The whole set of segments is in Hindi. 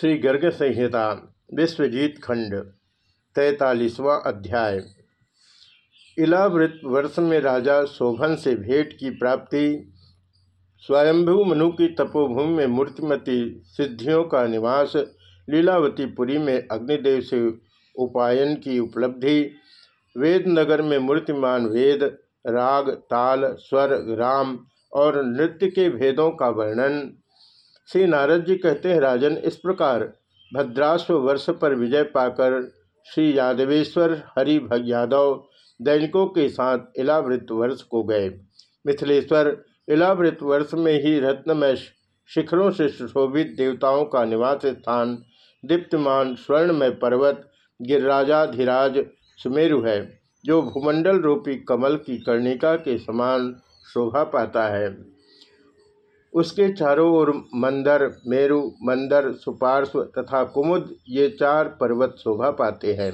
श्री गर्ग संहिता विश्वजीत खंड तैतालीसवां अध्याय। इलावृत वर्ष में राजा शोभन से भेंट की प्राप्ति, स्वयंभू मनु की तपोभूमि में मूर्तिमती सिद्धियों का निवास, लीलावतीपुरी में अग्निदेव से उपायन की उपलब्धि वेद नगर में मूर्तिमान वेद, राग, ताल, स्वर, राम और नृत्य के भेदों का वर्णन। श्री नारद जी कहते हैं, राजन, इस प्रकार भद्राश्व वर्ष पर विजय पाकर श्री यादवेश्वर हरि भग यादव दैनिकों के साथ इलावृत वर्ष को गए। मिथिलेश्वर, इलावृत वर्ष में ही रत्नमय शिखरों से सुशोभित देवताओं का निवास स्थान दीप्तमान स्वर्णमय पर्वत गिरिराजाधिराज सुमेरु है, जो भूमंडल रूपी कमल की कर्णिका के समान शोभा पाता है। उसके चारों ओर मंदर, मेरु, मंदर, सुपार्श्व तथा कुमुद, ये चार पर्वत शोभा पाते हैं।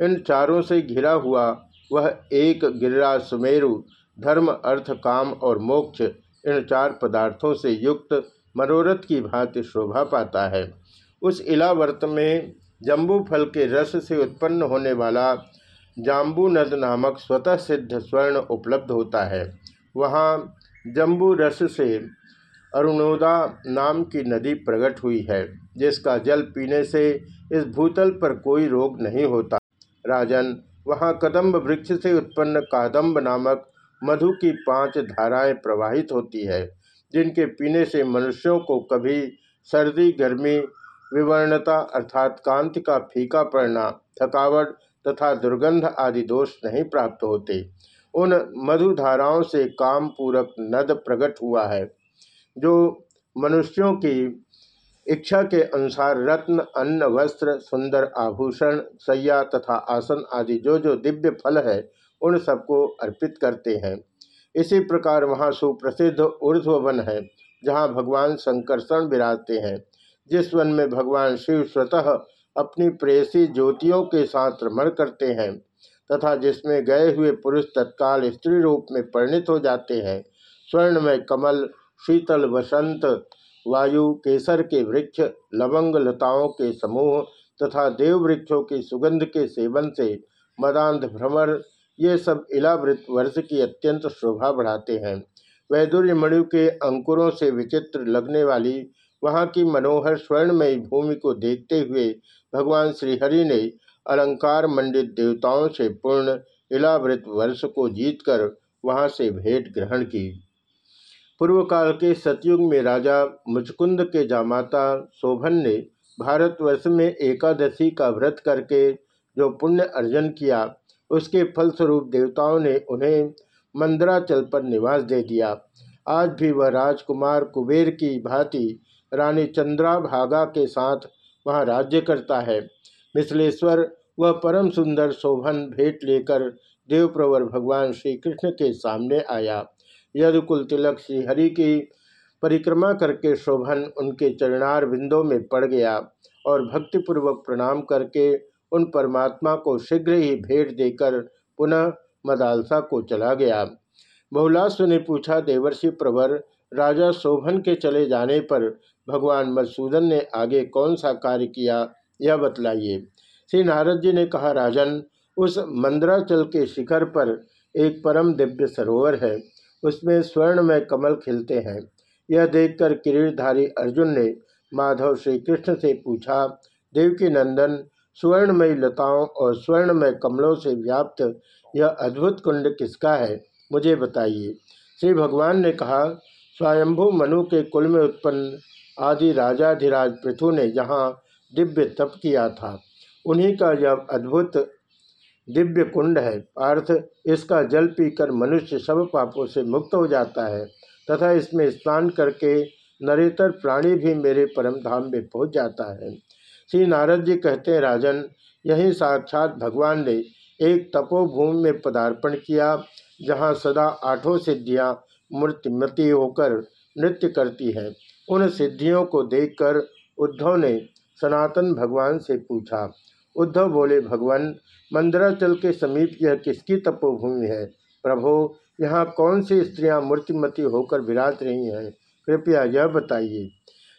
इन चारों से घिरा हुआ वह एक गिरिराज सुमेरु, धर्म, अर्थ, काम और मोक्ष, इन चार पदार्थों से युक्त मनोरथ की भांति शोभा पाता है। उस इलावर्त में जम्बू फल के रस से उत्पन्न होने वाला जाम्बू नद नामक स्वतः सिद्ध स्वर्ण उपलब्ध होता है। वहाँ जम्बू रस से अरुणोदा नाम की नदी प्रकट हुई है, जिसका जल पीने से इस भूतल पर कोई रोग नहीं होता। राजन, वहाँ कदम्ब वृक्ष से उत्पन्न कादम्ब नामक मधु की पाँच धाराएँ प्रवाहित होती है, जिनके पीने से मनुष्यों को कभी सर्दी, गर्मी, विवर्णता अर्थात कांति का फीका पड़ना, थकावट तथा दुर्गंध आदि दोष नहीं प्राप्त होते। उन मधुधाराओं से काम पूरक नद प्रकट हुआ है। जो मनुष्यों की इच्छा के अनुसार रत्न, अन्न, वस्त्र, सुंदर आभूषण, सैया तथा आसन आदि जो जो दिव्य फल है, उन सबको अर्पित करते हैं। इसी प्रकार वहाँ सुप्रसिद्ध ऊर्ध्वन है, जहाँ भगवान संकर्षण विराजते हैं। जिस वन में भगवान शिव स्वतः अपनी प्रेसी ज्योतियों के साथ रमण करते हैं तथा जिसमें गए हुए पुरुष तत्काल स्त्री रूप में परिणित हो जाते हैं स्वर्ण में कमल शीतल वसंत, वायु केसर के वृक्ष, लवंग लताओं के समूह तथा देव वृक्षों की सुगंध के सेवन से मदांध भ्रमर, ये सब इलावृत वर्ष की अत्यंत शोभा बढ़ाते हैं। वैदुर्य मणु के अंकुरों से विचित्र लगने वाली, वहाँ की मनोहर स्वर्णमयी भूमि को देखते हुए भगवान श्रीहरि ने अलंकार मंडित देवताओं से पूर्ण इलावृत वर्ष को जीतकर वहाँ से भेंट ग्रहण की। पूर्व काल के सतयुग में राजा मुचकुंद के जामाता शोभन ने भारतवर्ष में एकादशी का व्रत करके जो पुण्य अर्जन किया, उसके फलस्वरूप देवताओं ने उन्हें मंदराचल पर निवास दे दिया। आज भी वह राजकुमार कुबेर की भांति रानी चंद्राभागा के साथ वहाँ राज्य करता है। मिथिलेश्वर वह परम सुंदर शोभन भेंट लेकर देवप्रवर भगवान श्री कृष्ण के सामने आया। यदुकुल तिलक श्रीहरि की परिक्रमा करके शोभन उनके चरणार बिंदों में पड़ गया और भक्तिपूर्वक प्रणाम करके उन परमात्मा को शीघ्र ही भेंट देकर पुनः मदालसा को चला गया। बहुलास्व ने पूछा, देवर्षि प्रवर, राजा शोभन के चले जाने पर भगवान मधुसूदन ने आगे कौन सा कार्य किया, यह बतलाइए? श्री नारद जी ने कहा, राजन, उस मंदराचल के शिखर पर एक परम दिव्य सरोवर है। उसमें स्वर्ण में कमल खिलते हैं। यह देखकर किरीटधारी अर्जुन ने माधव श्री कृष्ण से पूछा देवकी नंदन स्वर्णमयी लताओं और स्वर्णमय कमलों से व्याप्त यह अद्भुत कुंड किसका है, मुझे बताइए? श्री भगवान ने कहा, स्वयंभू मनु के कुल में उत्पन्न आदि राजाधिराज पृथु ने यहाँ दिव्य तप किया था। उन्हीं का यह अद्भुत दिव्य कुंड है। अर्थ इसका जल पीकर मनुष्य सब पापों से मुक्त हो जाता है तथा इसमें स्नान करके नरेतर प्राणी भी मेरे परम धाम में पहुँच जाता है। श्री नारद जी कहते हैं, राजन, यही साक्षात भगवान ने एक तपोभूमि में पदार्पण किया, जहाँ सदा आठों सिद्धियाँ मूर्तिमती होकर नृत्य करती हैं। उन सिद्धियों को देखकर उद्धव ने सनातन भगवान से पूछा उद्धव बोले, भगवान, मंदराचल के समीप यह किसकी तपोभूमि है? प्रभो, यहाँ कौन सी स्त्रियाँ मूर्तिमती होकर विराज रही हैं? कृपया यह बताइए।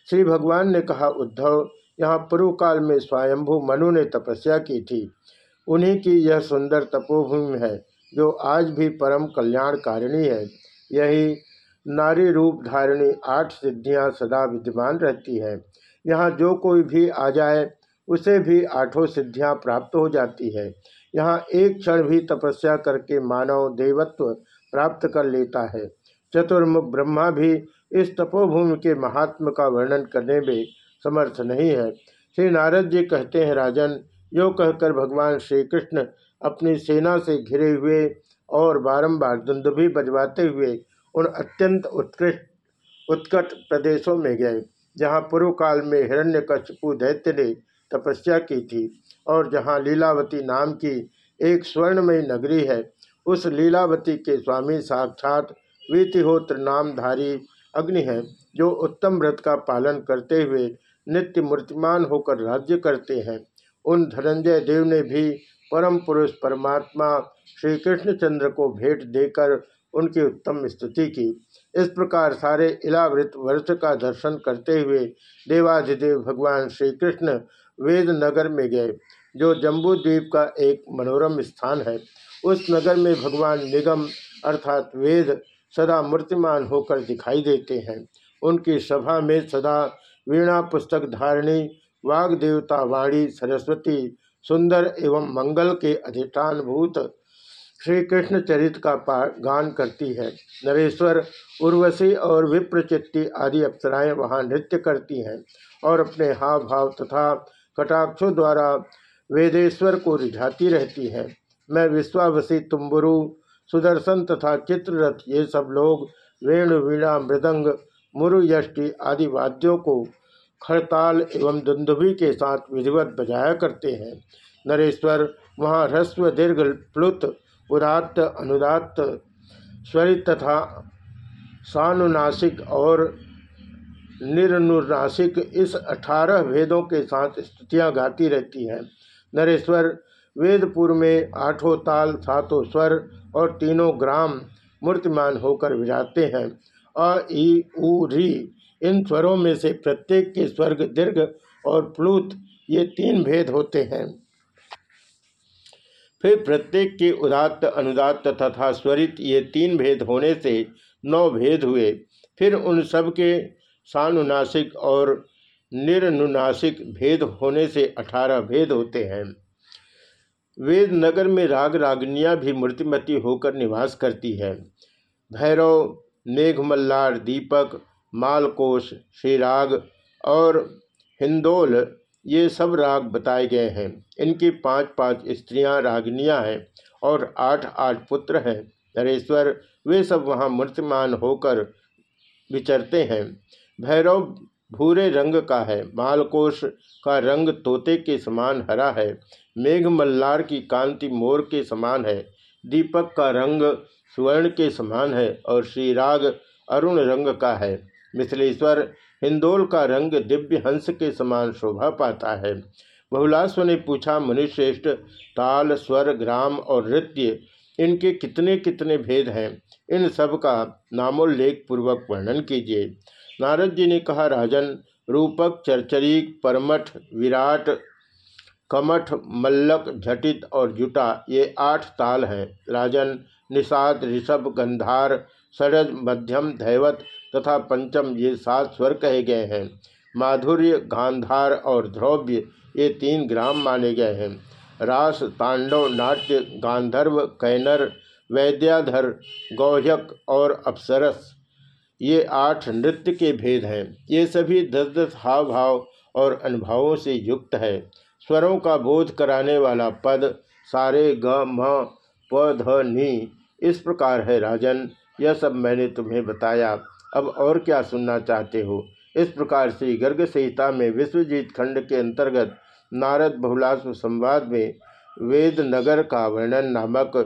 श्री भगवान ने कहा, उद्धव, यहाँ पूर्व काल में स्वयंभू मनु ने तपस्या की थी। उन्हीं की यह सुंदर तपोभूमि है, जो आज भी परम कल्याणकारिणी है। यही नारी रूप धारिणी आठ सिद्धियाँ सदा विद्यमान रहती है। यहाँ जो कोई भी आ जाए उसे भी आठों सिद्धियाँ प्राप्त हो जाती है। यहाँ एक क्षण भी तपस्या करके मानव देवत्व प्राप्त कर लेता है। चतुर्मुख ब्रह्मा भी इस तपोभूमि के महात्म का वर्णन करने में समर्थ नहीं है। श्री नारद जी कहते हैं, राजन, यो कहकर भगवान श्री कृष्ण अपनी सेना से घिरे हुए और बारंबार दुंदुभी बजवाते हुए उन अत्यंत उत्कृष्ट, उत्कट प्रदेशों में गए, जहाँ पूर्व काल में हिरण्य हिरण्यकश्यपु दैत्य ने तपस्या की थी और जहाँ लीलावती नाम की एक स्वर्णमयी नगरी है, उस लीलावती के स्वामी साक्षात वीतिहोत्र नामधारी अग्नि है, जो उत्तम व्रत का पालन करते हुए नित्य मूर्तिमान होकर राज्य करते हैं। उन धनंजय देव ने भी परम पुरुष परमात्मा श्री कृष्णचंद्र को भेंट देकर उनकी उत्तम स्तुति की। इस प्रकार सारे इलावृत वर्ष का दर्शन करते हुए देवाधिदेव भगवान श्री कृष्ण वेद नगर में गए, जो जम्बू द्वीप का एक मनोरम स्थान है। उस नगर में भगवान निगम अर्थात वेद सदा मूर्तिमान होकर दिखाई देते हैं। उनकी सभा में सदा वीणा पुस्तक धारणी, वाग देवता वाणी, सरस्वती, सुंदर एवं मंगल के अधिष्ठान भूत श्री कृष्ण चरित का गान करती है। नरेश्वर, उर्वशी और विप्रचित्ति आदि अप्सराएँ वहाँ नृत्य करती हैं और अपने हाव भाव तथा कटाक्षों द्वारा वेदेश्वर को रिझाती रहती है। मैं विश्वावसी तुम्बुरु, सुदर्शन तथा चित्ररथ, ये सब लोग वेणु, वीणा, मृदंग मुरुयष्टि आदि वाद्यों को खड़ताल एवं दुंदुभी के साथ विधिवत बजाया करते हैं। नरेश्वर वहाँ ह्रस्व दीर्घ, प्लुत, उदात्त, अनुदात्त, स्वरित तथा सानुनासिक और निरनुनासिक इस अठारह वेदों के साथ स्तुतियाँ गाती रहती हैं। नरेश्वर, वेदपुर में आठों ताल, सातों स्वर और तीनों ग्राम मूर्तिमान होकर विराजते हैं। अ ई उ, री, इन स्वरों में से प्रत्येक के स्वर्ग, दीर्घ और प्लूत ये तीन भेद होते हैं। फिर प्रत्येक के उदात्त, अनुदात्त तथा स्वरित ये तीन भेद होने से नौ भेद हुए। फिर उन सब के सानुनासिक और निरनुनासिक भेद होने से अठारह भेद होते हैं। वेद नगर में राग रागनियाँ भी मूर्तिमती होकर निवास करती है। भैरव, मेघमल्लार, दीपक, मालकोश, श्रीराग और हिंदोल, ये सब राग बताए गए हैं। इनकी पाँच पाँच स्त्रियाँ रागनियाँ हैं और आठ आठ पुत्र हैं। नरेश्वर, वे सब वहाँ मूर्तिमान होकर विचरते हैं। भैरव भूरे रंग का है मालकोश का रंग तोते के समान हरा है मेघ मल्लार की कांति मोर के समान है, दीपक का रंग स्वर्ण के समान है और श्रीराग अरुण रंग का है। मिथिलेश्वर, हिंदोल का रंग दिव्य हंस के समान शोभा पाता है। बहुलास्व ने पूछा, मुनिश्रेष्ठ, ताल, स्वर, ग्राम और नृत्य, इनके कितने कितने भेद हैं? इन सब का नामोल्लेख पूर्वक वर्णन कीजिए। नारद जी ने कहा, राजन, रूपक, चरचरीक, परमठ, विराट, कमठ, मल्लक, झटित और जुटा, ये आठ ताल हैं। राजन, निषाद, ऋषभ, गंधार सरज मध्यम, धैवत तथा पंचम, ये सात स्वर कहे गए हैं। माधुर्य, गांधार और ध्रव्य ये तीन ग्राम माने गए हैं। रास, तांडव, नाट्य, गांधर्व, कैनर, वैद्याधर गौहक और अप्सरस। ये आठ नृत्य के भेद हैं। ये सभी दस दस हाव भाव और अनुभवों से युक्त है। स्वरों का बोध कराने वाला पद सारे ग, म, प, ध, नी इस प्रकार है, राजन। यह सब मैंने तुम्हें बताया। अब और क्या सुनना चाहते हो? इस प्रकार से गर्ग संहिता में विश्वजीत खंड के अंतर्गत नारद बहुलास्व संवाद में वेद नगर का वर्णन नामक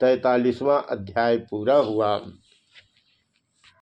तैतालीसवां अध्याय पूरा हुआ।